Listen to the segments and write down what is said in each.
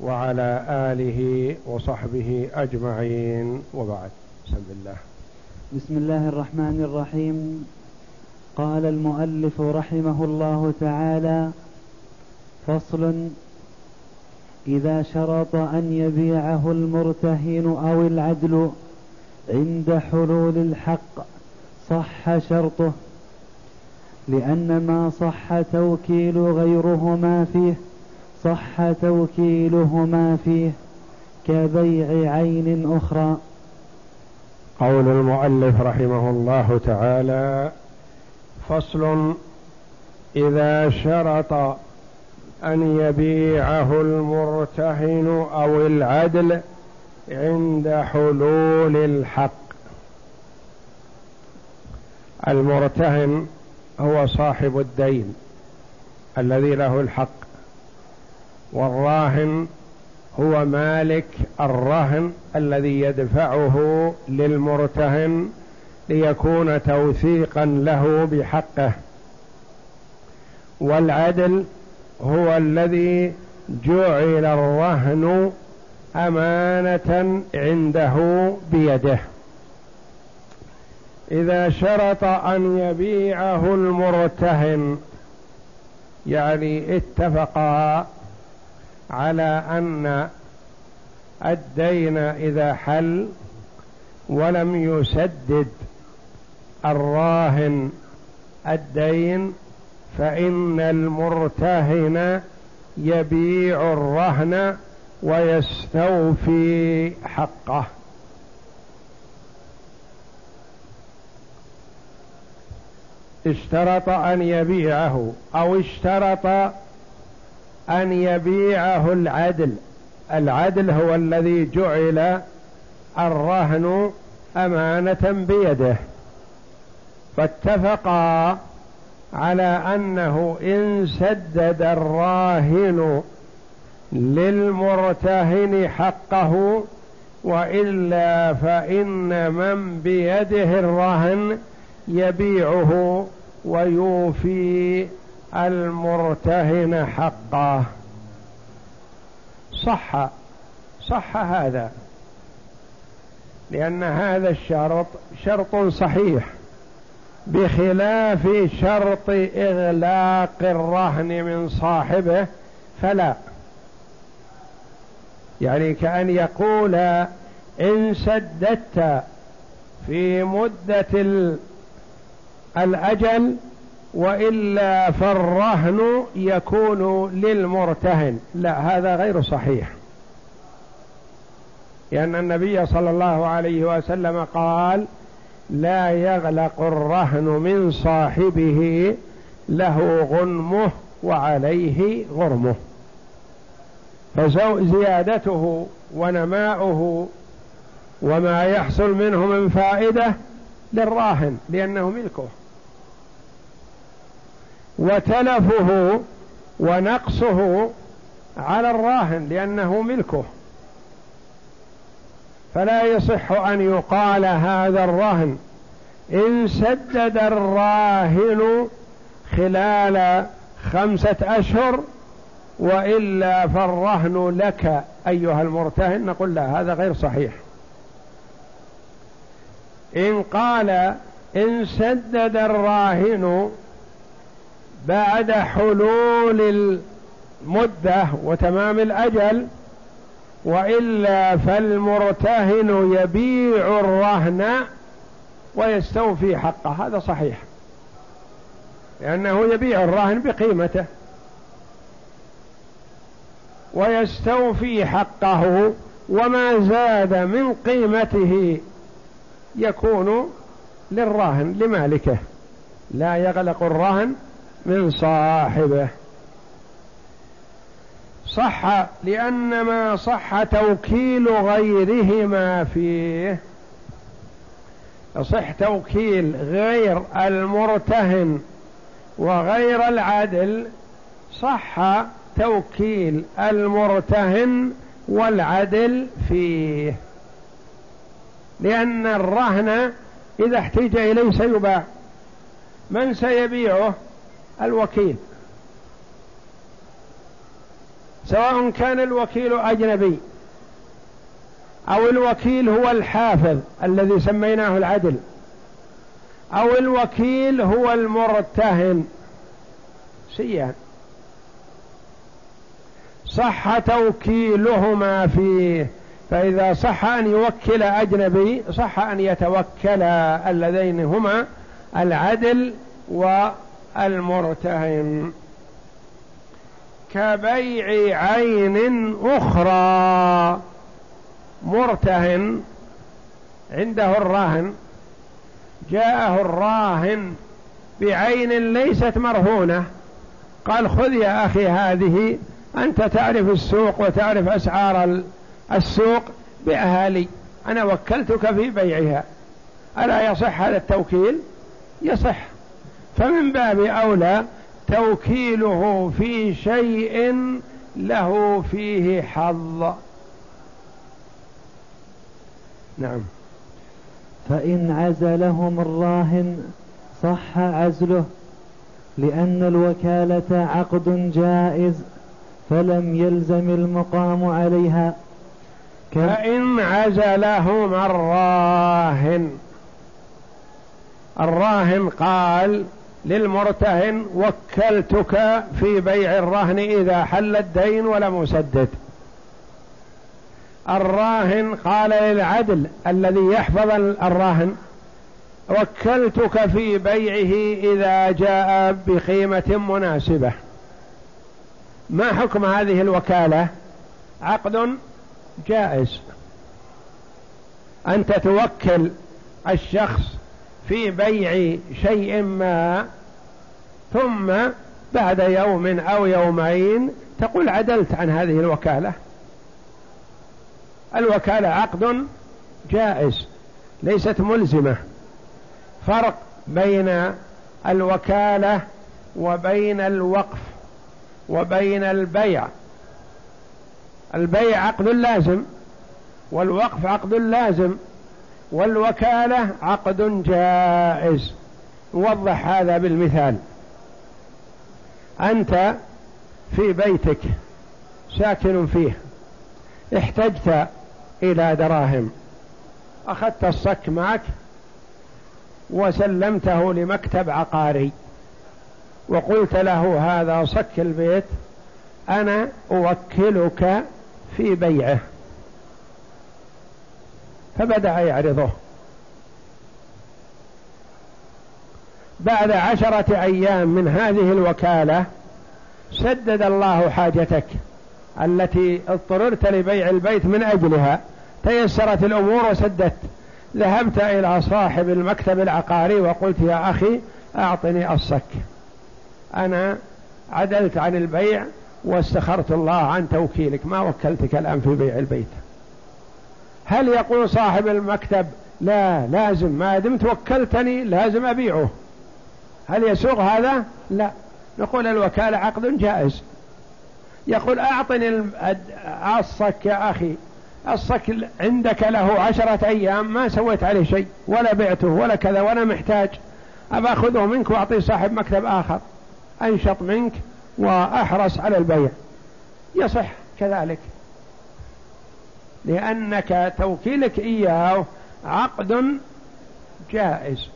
وعلى آله وصحبه أجمعين. وبعد بسم الله. بسم الله الرحمن الرحيم. قال المؤلف رحمه الله تعالى فصل إذا شرط أن يبيعه المرتهن أو العدل عند حلول الحق صح شرطه لأن ما صح توكيل غيرهما فيه صح توكيلهما فيه كبيع عين أخرى. قول المؤلف رحمه الله تعالى فصل إذا شرط أن يبيعه المرتهن أو العدل عند حلول الحق. المرتهن هو صاحب الدين الذي له الحق. والراهن هو مالك الرهن الذي يدفعه للمرتهن ليكون توثيقا له بحقه. والعدل هو الذي جعل الرهن أمانة عنده بيده. إذا شرط أن يبيعه المرتهن يعني اتفقا على أن الدين إذا حل ولم يسدد الراهن الدين فإن المرتهن يبيع الرهن ويستوفي حقه. اشترط أن يبيعه أو اشترط أن يبيعه العدل. العدل هو الذي جعل الرهن أمانة بيده. فاتفقا على أنه إن سدد الراهن للمرتهن حقه وإلا فإن من بيده الرهن يبيعه ويوفي المرتهن حقه صح صح هذا. لأن هذا الشرط شرط صحيح بخلاف شرط إغلاق الرهن من صاحبه فلا. يعني كأن يقول إن سددت في مدة الأجل وإلا فالرهن يكون للمرتهن. لا هذا غير صحيح. لأن النبي صلى الله عليه وسلم قال لا يغلق الرهن من صاحبه له غنمه وعليه غرمه. فزيادته ونماؤه وما يحصل منه من فائدة للراهن لأنه ملكه. وتلفه ونقصه على الراهن لأنه ملكه. فلا يصح أن يقال هذا الرهن إن سدد الراهن خلال خمسة أشهر وإلا فالرهن لك أيها المرتهن. نقول لا هذا غير صحيح. إن قال إن سدد الراهن بعد حلول المدة وتمام الأجل وإلا فالمرتهن يبيع الرهن ويستوفي حقه. هذا صحيح. لأنه يبيع الرهن بقيمته. ويستوفي حقه وما زاد من قيمته يكون للراهن لمالكه. لا يغلق الرهن من صاحبه. صح لأن ما صح توكيل غيرهما فيه. يصح توكيل غير المرتهن وغير العدل صح توكيل المرتهن والعدل فيه. لأن الرهن إذا احتج إليه سيباع. من سيبيعه؟ الوكيل. سواء كان الوكيل أجنبي أو الوكيل هو الحافظ الذي سميناه العدل أو الوكيل هو المرتهن. سيان صح توكيلهما فيه فإذا صح أن يوكل أجنبي صح أن يتوكل اللذين هما العدل والمرتهن كبيع عين أخرى. مرتهن عنده الراهن جاءه الراهن بعين ليست مرهونة. قال خذ يا أخي هذه أنت تعرف السوق وتعرف أسعار السوق بأهالي أنا وكلتك في بيعها. ألا يصح هذا التوكيل؟ يصح. فمن باب أولى توكيله في شيء له فيه حظ. نعم. فإن عزلهم الراهن صح عزله لأن الوكالة عقد جائز فلم يلزم المقام عليها. فإن عزلهم الراهن الراهن قال للمرتهن وكلتك في بيع الرهن إذا حل الدين ولم أسدد. الراهن قال للعدل الذي يحفظ الراهن وكلتك في بيعه إذا جاء بقيمة مناسبة. ما حكم هذه الوكالة؟ عقد جائز. أنت توكل الشخص في بيع شيء ما ثم بعد يوم أو يومين تقول عدلت عن هذه الوكالة. الوكالة عقد جائز ليست ملزمة. فرق بين الوكالة وبين الوقف وبين البيع. البيع عقد لازم والوقف عقد لازم والوكالة عقد جائز. نوضح هذا بالمثال. أنت في بيتك ساكن فيه احتجت إلى دراهم أخذت الصك معك وسلمته لمكتب عقاري وقلت له هذا صك البيت أنا أوكلك في بيعه. فبدأ يعرضه. بعد عشرة أيام من هذه الوكالة سدد الله حاجتك التي اضطررت لبيع البيت من أجلها تيسرت الأمور وسددت ذهبت إلى صاحب المكتب العقاري وقلت يا أخي أعطني الصك. أنا عدلت عن البيع واستخرت الله عن توكيلك ما وكلتك الآن في بيع البيت. هل يقول صاحب المكتب لا لازم ما دمت وكلتني لازم أبيعه؟ هل يسوغ هذا؟ لا. نقول الوكالة عقد جائز. يقول أعطني الصك يا أخي. الصك عندك له عشرة أيام ما سويت عليه شيء. ولا بعته ولا كذا ولا محتاج. أبا أخذه منك وأعطيه صاحب مكتب آخر. أنشط منك وأحرص على البيع. يصح كذلك. لأنك توكيلك إياه عقد جائز.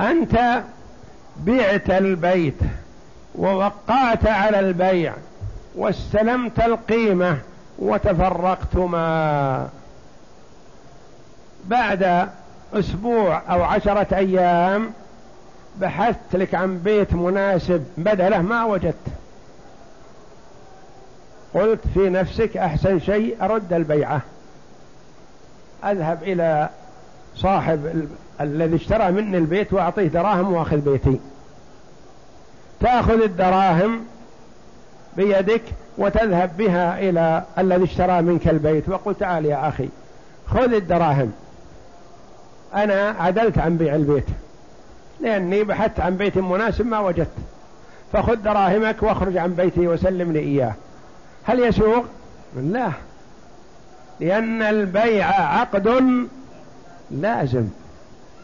أنت بعت البيت ووقعت على البيع واستلمت القيمة وتفرقتما بعد أسبوع أو عشرة أيام بحثت لك عن بيت مناسب بدله ما وجدت قلت في نفسك أحسن شيء أرد البيعة أذهب إلى صاحب. الذي اشترى مني البيت وأعطيه دراهم وأخذ بيتي. تأخذ الدراهم بيدك وتذهب بها إلى الذي اشترى منك البيت وقل تعال يا أخي خذ الدراهم. أنا عدلت عن بيع البيت لأني بحثت عن بيت مناسب ما وجدت. فخذ دراهمك واخرج عن بيتي وسلمني إياه. هل يسوق لا. لأن البيع عقد لازم.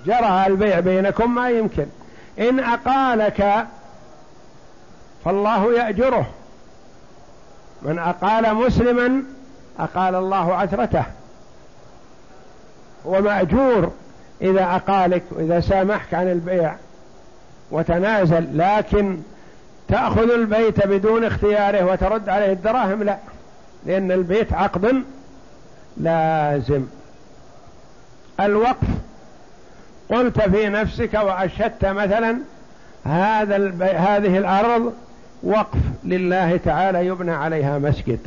جرى البيع بينكم ما يمكن. إن أقالك فالله يأجره. من أقال مسلما أقال الله عثرته. ومأجور إذا أقالك وإذا سامحك عن البيع وتنازل لكن تأخذ البيت بدون اختياره وترد عليه الدراهم لا لأن البيت عقد لازم. الوقف قلت في نفسك وأشهدت مثلا هذا. هذه الأرض وقف لله تعالى يبنى عليها مسجد.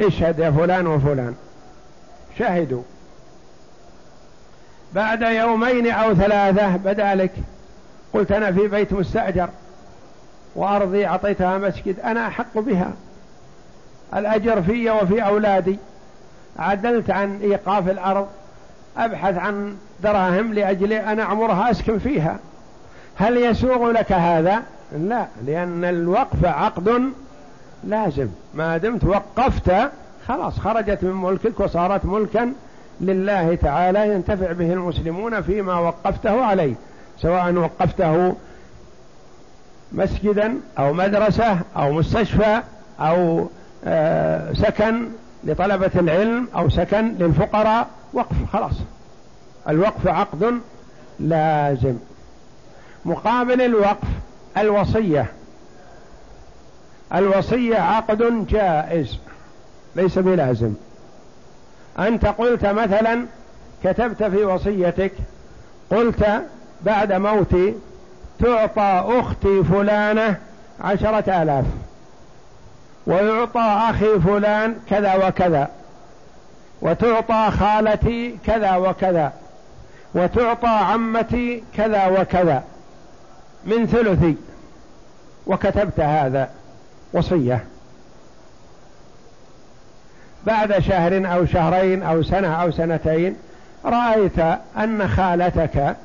اشهد يا فلان وفلان. شهدوا. بعد يومين أو ثلاثة بدأ لك. قلت أنا في بيت مستأجر وأرضي أعطيتها مسجد. أنا أحق بها. الأجر في وفي أولادي. عدلت عن إيقاف الأرض. أبحث عن دراهم لأجل أن أعمرها أسكن فيها. هل يسوغ لك هذا؟ لا لأن الوقف عقد لازم. ما دمت وقفت خلاص خرجت من ملكك وصارت ملكا لله تعالى ينتفع به المسلمون فيما وقفته عليه. سواء وقفته مسجدا أو مدرسة أو مستشفى أو آه، سكن لطلبة العلم أو سكن للفقراء وقف خلاص. الوقف عقد لازم. مقابل الوقف الوصية. الوصية عقد جائز ليس بلازم. أنت قلت مثلا كتبت في وصيتك قلت بعد موتي تعطى أختي فلانة عشرة آلاف ويعطى أخي فلان كذا وكذا وتعطى خالتي كذا وكذا. وتعطى عمتي كذا وكذا من ثلثي. وكتبت هذا وصية. بعد شهر أو شهرين أو سنة أو سنتين رأيت أن خالتك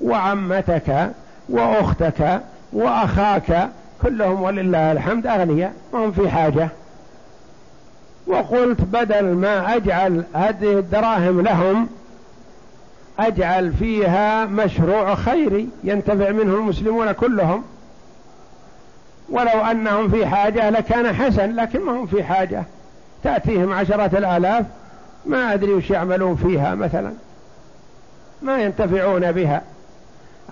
وعمتك وأختك وأخاك كلهم ولله الحمد أغنياء ما هم في حاجة. وقلت بدل ما أجعل هذه الدراهم لهم أجعل فيها مشروع خيري ينتفع منه المسلمون كلهم. ولو أنهم في حاجة لكان حسن لكن ما هم في حاجة. تأتيهم عشرة الآلاف ما أدري وش يعملون فيها مثلا. ما ينتفعون بها.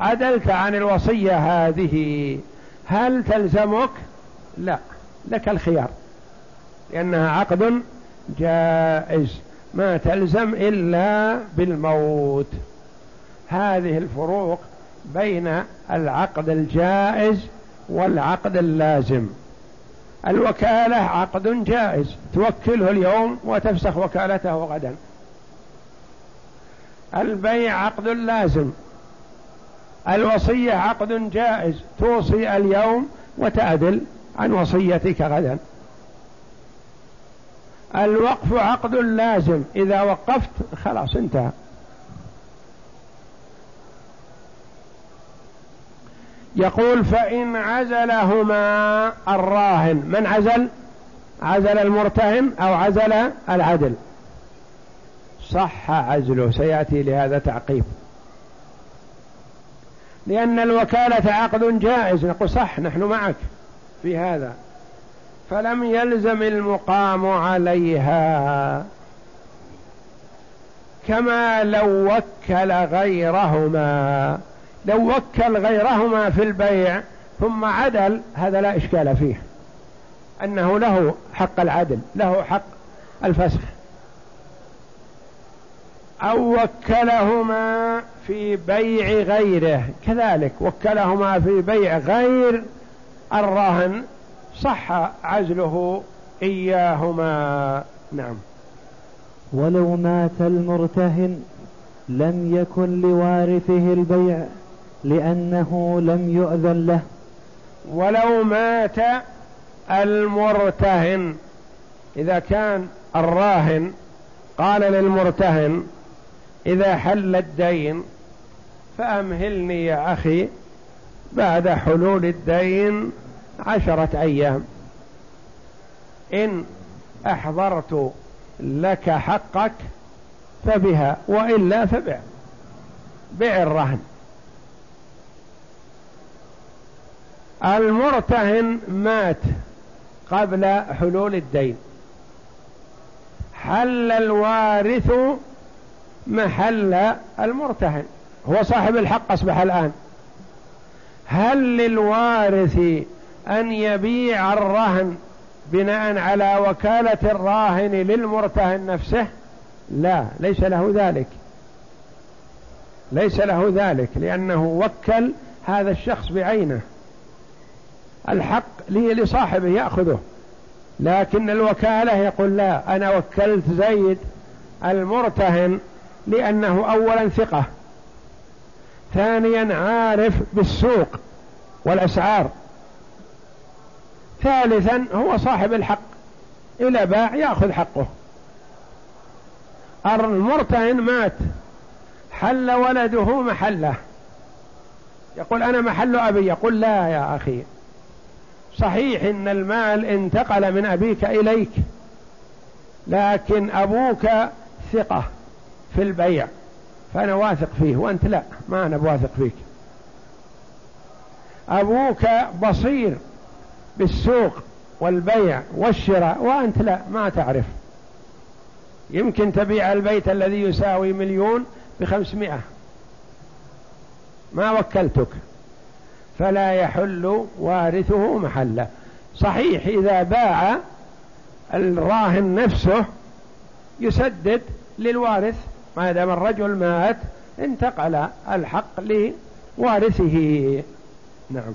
عدلت عن الوصية هذه. هل تلزمك؟ لا لك الخيار. لأنها عقد جائز. ما تلزم إلا بالموت. هذه الفروق بين العقد الجائز والعقد اللازم. الوكالة عقد جائز توكله اليوم وتفسخ وكالته غدا. البيع عقد لازم. الوصية عقد جائز توصي اليوم وتعدل عن وصيتك غدا. الوقف عقد لازم. إذا وقفت خلاص انتهى. يقول فإن عزلهما الراهن. من عزل؟ عزل المرتهن أو عزل العدل؟ صح عزله. سيأتي لهذا تعقيب. لأن الوكالة عقد جائز. نقول صح نحن معك في هذا. فلم يلزم المقام عليها. كما لو وكل غيرهما لو وكل غيرهما في البيع ثم عدل هذا لا إشكال فيه. أنه له حق العدل له حق الفسخ. أو وكلهما في بيع غيره كذلك وكلهما في بيع غير الراهن صح عزله إياهما. نعم. ولو مات المرتهن لم يكن لوارثه البيع لأنه لم يؤذن له. ولو مات المرتهن إذا كان الراهن قال للمرتهن إذا حل الدين فأمهلني يا أخي بعد حلول الدين عشرة أيام. إن أحضرت لك حقك فبها وإلا فبع. بع الرهن. المرتهن مات قبل حلول الدين. حل الوارث محل المرتهن. هو صاحب الحق أصبح الآن. هل للوارث أن يبيع الرهن بناء على وكالة الراهن للمرتهن نفسه؟ لا ليس له ذلك. ليس له ذلك لأنه وكل هذا الشخص بعينه. الحق لي لصاحبه يأخذه لكن الوكالة يقول لا أنا وكلت زيد المرتهن لأنه أولا ثقة ثانيا عارف بالسوق والأسعار. ثالثا هو صاحب الحق. إلى باع يأخذ حقه. المرتهن مات. حل ولده محله. يقول أنا محل أبي. يقول لا يا أخي. صحيح إن المال انتقل من أبيك إليك لكن أبوك ثقة في البيع فأنا واثق فيه وأنت لا ما أنا بواثق فيك. أبوك بصير بالسوق والبيع والشراء وأنت لا ما تعرف. يمكن تبيع البيت الذي يساوي مليون بخمسمائة. ما وكلتك. فلا يحل وارثه محله صحيح إذا باع الراهن نفسه يسدد للوارث. ما دام الرجل مات انتقل الحق لوارثه. نعم.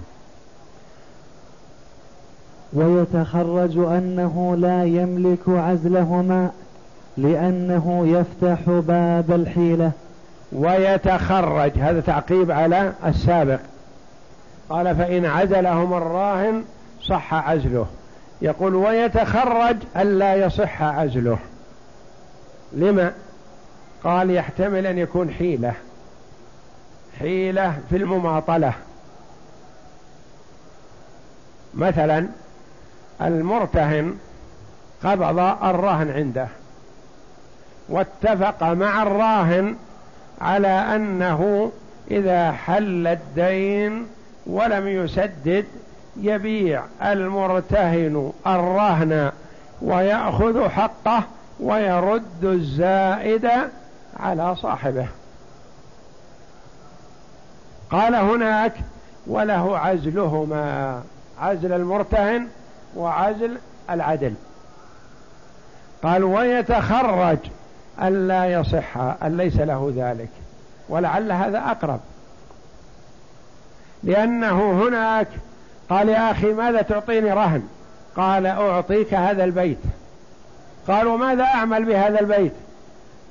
ويتخرج أنه لا يملك عزلهما لأنه يفتح باب الحيلة. ويتخرج هذا تعقيب على السابق. قال فإن عزلهم الراهن صح عزله. يقول ويتخرج ألا يصح عزله. لما؟ قال يحتمل أن يكون حيلة. حيلة في المماطلة. مثلا المرتهن قبض الرهن عنده واتفق مع الراهن على أنه إذا حل الدين ولم يسدد يبيع المرتهن الرهن ويأخذ حقه ويرد الزائد على صاحبه. قال هناك وله عزلهما عزل المرتهن وعزل العدل. قال ويتخرج ألا يصح أن ليس له ذلك ولعل هذا أقرب. لأنه هناك قال يا أخي ماذا تعطيني رهن؟ قال أعطيك هذا البيت. قالوا ماذا أعمل بهذا البيت؟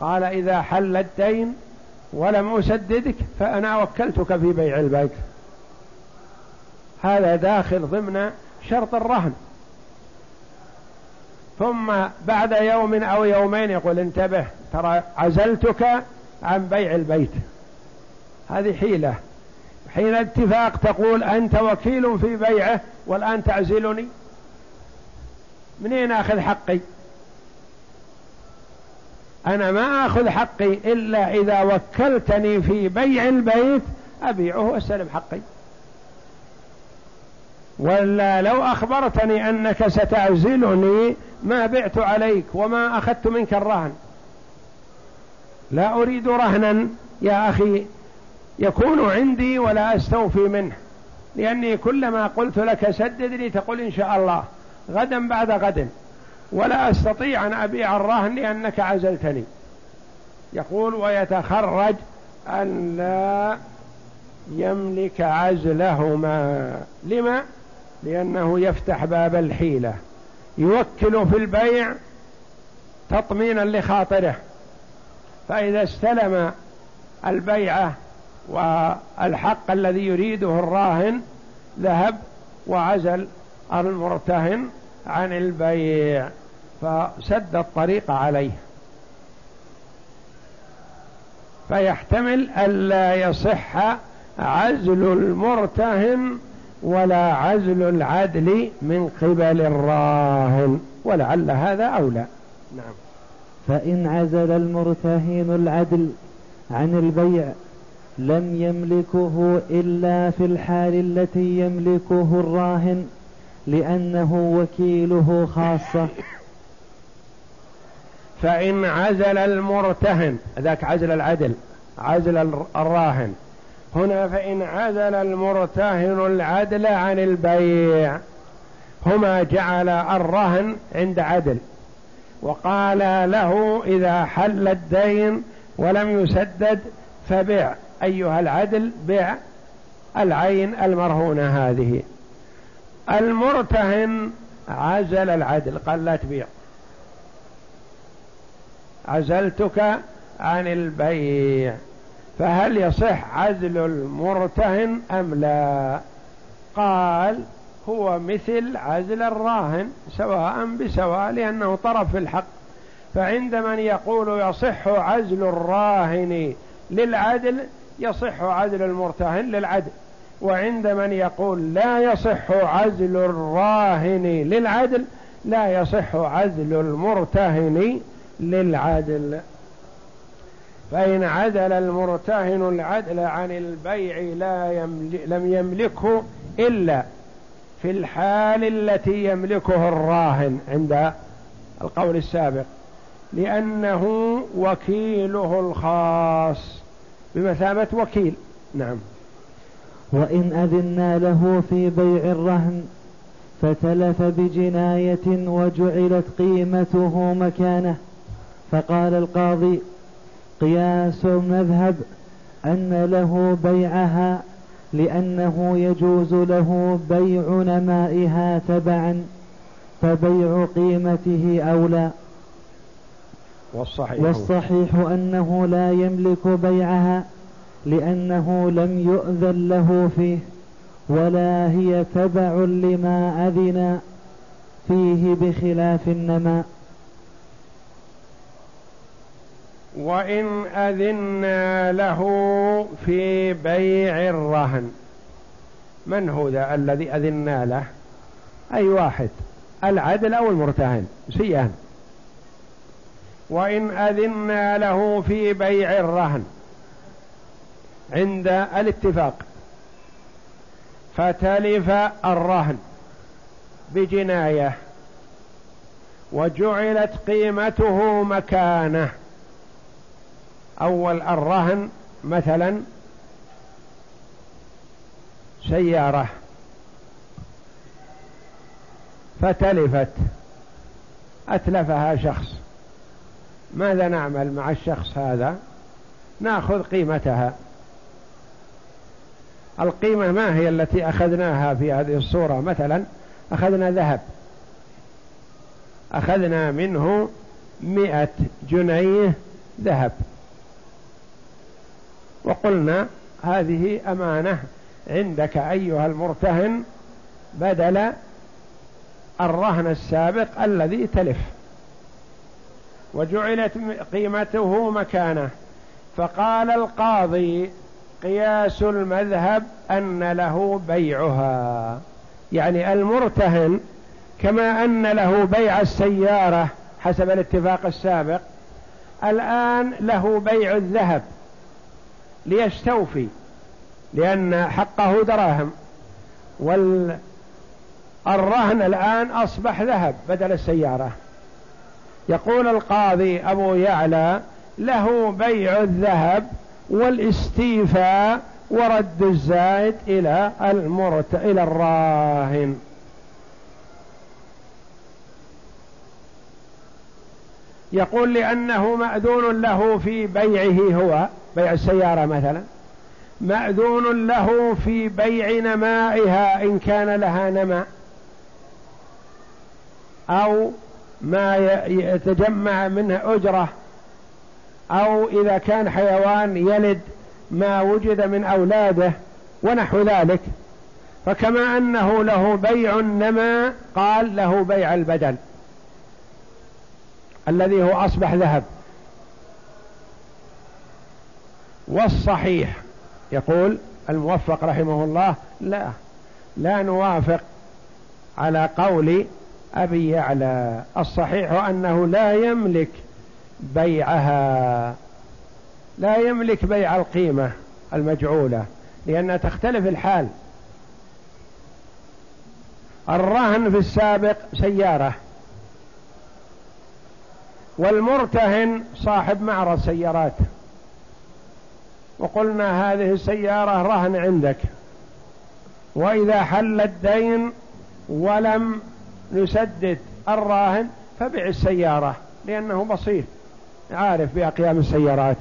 قال إذا حل الدين ولم أسددك فأنا وكلتك في بيع البيت. هذا داخل ضمن شرط الرهن. ثم بعد يوم أو يومين يقول انتبه ترى عزلتك عن بيع البيت. هذه حيلة. حين اتفاق تقول أنت وكيل في بيعه والآن تعزلني؟ منين أخذ حقي؟ أنا ما أخذ حقي إلا إذا وكلتني في بيع البيت أبيعه وأستلم حقي. ولا لو أخبرتني أنك ستعزلني ما بعت عليك وما أخذت منك الرهن. لا أريد رهنا يا أخي يكون عندي ولا أستوفي منه لأني كلما قلت لك سدد لي تقول إن شاء الله غدا بعد غد ولا أستطيع أن أبيع الرهن لأنك عزلتني. يقول ويتخرج أن لا يملك عزلهما. لما؟ لأنه يفتح باب الحيلة. يوكل في البيع تطمينا لخاطره. فإذا استلم البيعة والحق الذي يريده الراهن ذهب وعزل المرتهن عن البيع فسد الطريق عليه. فيحتمل ألا يصح عزل المرتهن ولا عزل العدل من قبل الراهن ولعل هذا أولى. نعم. فإن عزل المرتهن العدل عن البيع لم يملكه إلا في الحال التي يملكه الراهن لأنه وكيله خاصة. فإن عزل المرتهن ذاك عزل العدل عزل الراهن هنا فإن عزل المرتهن العدل عن البيع. هما جعل الرهن عند عدل. وقال له إذا حل الدين ولم يسدد فبع. أيها العدل بع العين المرهونة هذه. المرتهن عزل العدل قال لا تبيع. عزلتك عن البيع. فهل يصح عزل المرتهن أم لا؟ قال هو مثل عزل الراهن سواء بسواء لأنه طرف في الحق. فعند من يقول يصح عزل الراهن للعدل يصح عزل المرتهن للعدل. وعند من يقول لا يصح عزل الراهن للعدل لا يصح عزل المرتهن للعدل. فإن عدل المرتهن العدل عن البيع لا يملك لم يملكه إلا في الحال التي يملكه الراهن عند القول السابق. لأنه وكيله الخاص. بمثابة وكيل. نعم. وإن أذنا له في بيع الرهن فتلف بجناية وجعلت قيمته مكانه. فقال القاضي قياس المذهب أن له بيعها لأنه يجوز له بيع نمائها تبعا فبيع قيمته أولى. والصحيح, والصحيح أنه لا يملك بيعها لأنه لم يؤذن له فيه ولا هي تبع لما أذن فيه بخلاف النماء. وإن أذنا له في بيع الرهن. من هو ذا الذي أذنا له؟ أي واحد العدل أو المرتهن؟ سيان وإن أذنا له في بيع الرهن. عند الاتفاق. فتلف الرهن بجناية. وجعلت قيمته مكانة. أول الرهن مثلا سيارة فتلفت أتلفها شخص. ماذا نعمل مع الشخص هذا؟ نأخذ قيمتها. القيمة ما هي التي أخذناها في هذه الصورة؟ مثلا أخذنا ذهب. أخذنا منه مئة جنيه ذهب. وقلنا هذه أمانة عندك أيها المرتهن بدل الرهن السابق الذي تلف. وجعلت قيمته مكانه. فقال القاضي قياس المذهب أن له بيعها. يعني المرتهن كما أن له بيع السيارة حسب الاتفاق السابق الآن له بيع الذهب. ليستوفي لأن حقه دراهم. والرهن الآن أصبح ذهب بدل السيارة. يقول القاضي أبو يعلى له بيع الذهب والاستيفاء ورد الزائد إلى المرت إلى الراهن. يقول لأنه مأذون له في بيعه هو بيع السيارة مثلا. مأذون له في بيع نمائها إن كان لها نماء. أو ما يتجمع منه أجرة. أو إذا كان حيوان يلد ما وجد من أولاده ونحو ذلك. فكما أنه له بيع النماء قال له بيع البدل الذي هو أصبح ذهب. والصحيح. يقول الموفق رحمه الله لا لا نوافق على قول أبي يعلى. الصحيح أنه لا يملك بيعها لا يملك بيع القيمة المجعولة لأنها تختلف الحال. الرهن في السابق سيارة والمرتهن صاحب معرض سيارات. وقلنا هذه السيارة رهن عندك. وإذا حل الدين ولم نسدد الراهن فبع السيارة لأنه بسيط. عارف بأقيام السيارات.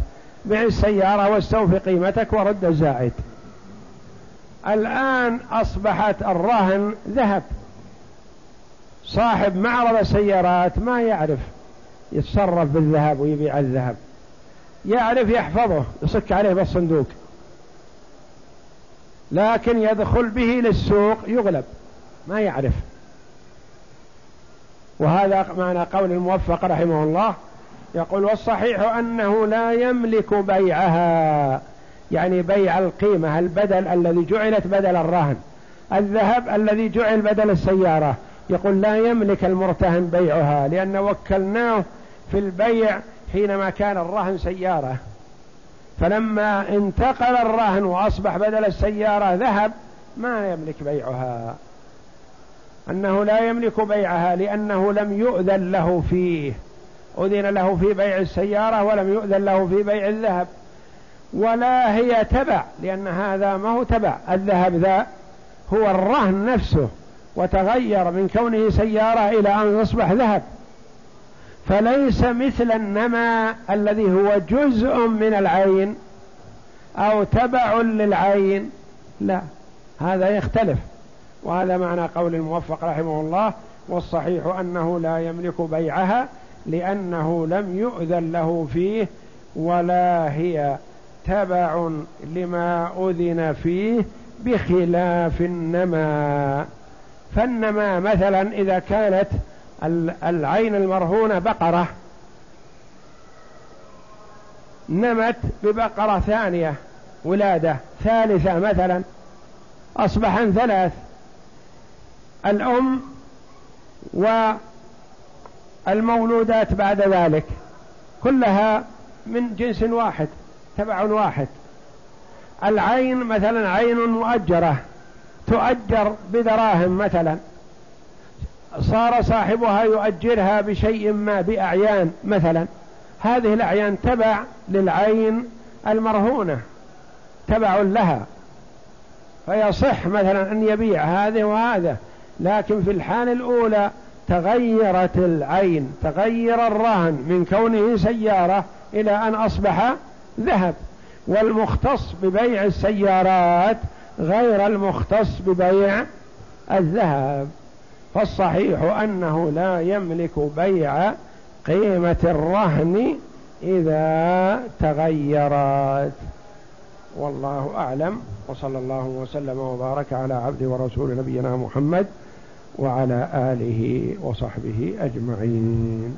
بع السيارة واستوفي قيمتك ورد الزائد. الآن أصبحت الرهن ذهب. صاحب معرض السيارات ما يعرف يتصرف بالذهب ويبيع الذهب. يعرف يحفظه يصك عليه بالصندوق لكن يدخل به للسوق يغلب ما يعرف. وهذا معنى قول الموفق رحمه الله يقول والصحيح أنه لا يملك بيعها يعني بيع القيمة البدل الذي جعلت بدل الرهن الذهب الذي جعل بدل السيارة. يقول لا يملك المرتهن بيعها لأن وكلناه في البيع حينما كان الرهن سيارة فلما انتقل الرهن وأصبح بدل السيارة ذهب ما يملك بيعها. أنه لا يملك بيعها لأنه لم يؤذن له فيه. أذن له في بيع السيارة ولم يؤذن له في بيع الذهب. ولا هي تبع لأن هذا ما هو تبع. الذهب ذا هو الرهن نفسه وتغير من كونه سيارة إلى أن يصبح ذهب. فليس مثل النمى الذي هو جزء من العين أو تبع للعين. لا هذا يختلف. وهذا معنى قول الموفق رحمه الله والصحيح أنه لا يملك بيعها لأنه لم يؤذن له فيه ولا هي تبع لما أذن فيه بخلاف النمى. فالنمى مثلا إذا كانت العين المرهونة بقرة. نمت ببقرة ثانية ولادة ثالثة مثلا أصبحا ثلاث. الأم والمولودات بعد ذلك كلها من جنس واحد تبع واحد. العين مثلا عين مؤجرة تؤجر بدراهم مثلا. صار صاحبها يؤجرها بشيء ما بأعيان. مثلا هذه الأعيان تبع للعين المرهونة تبع لها. فيصح مثلا أن يبيع هذه وهذا لكن في الحال الأولى تغيرت العين تغير الرهن من كونه سيارة إلى أن أصبح ذهب. والمختص ببيع السيارات غير المختص ببيع الذهب. فالصحيح أنه لا يملك بيع قيمة الرهن إذا تغيرت. والله أعلم. وصلى الله وسلم وبارك على عبد ورسول نبينا محمد وعلى آله وصحبه أجمعين.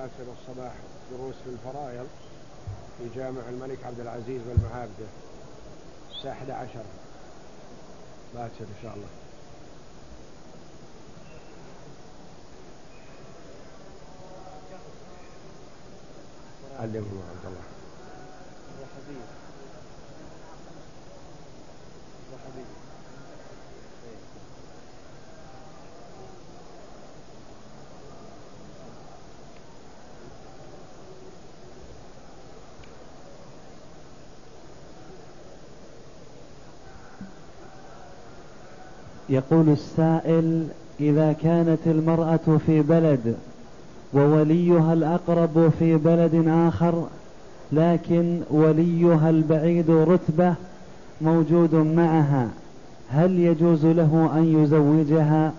باكر الصباح دروس في الفرائض في جامع الملك عبد العزيز بالمعابدة الساعة 11 باكر إن شاء الله. علمهم عبد الله. يقول السائل إذا كانت المرأة في بلد ووليها الأقرب في بلد آخر لكن وليها البعيد رتبة موجود معها هل يجوز له أن يزوجها؟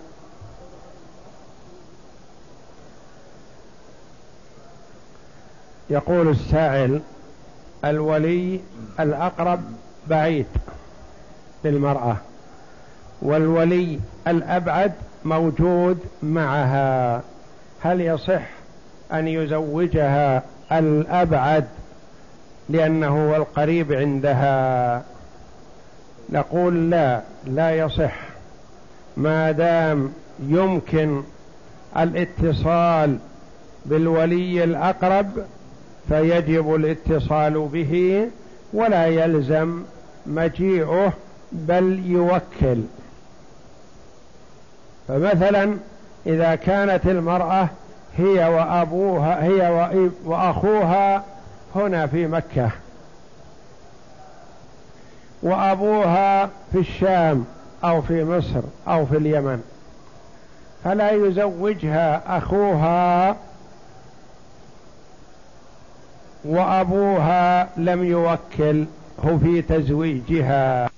يقول السائل الولي الأقرب بعيد للمرأة. والولي الأبعد موجود معها. هل يصح أن يزوجها الأبعد لأنه هو القريب عندها؟ نقول لا لا يصح. ما دام يمكن الاتصال بالولي الأقرب فيجب الاتصال به ولا يلزم مجيئه بل يوكل. فمثلا إذا كانت المرأة هي وأبوها هي وأخوها هنا في مكة وأبوها في الشام أو في مصر أو في اليمن فلا يزوجها أخوها وأبوها لم يوكله في تزويجها.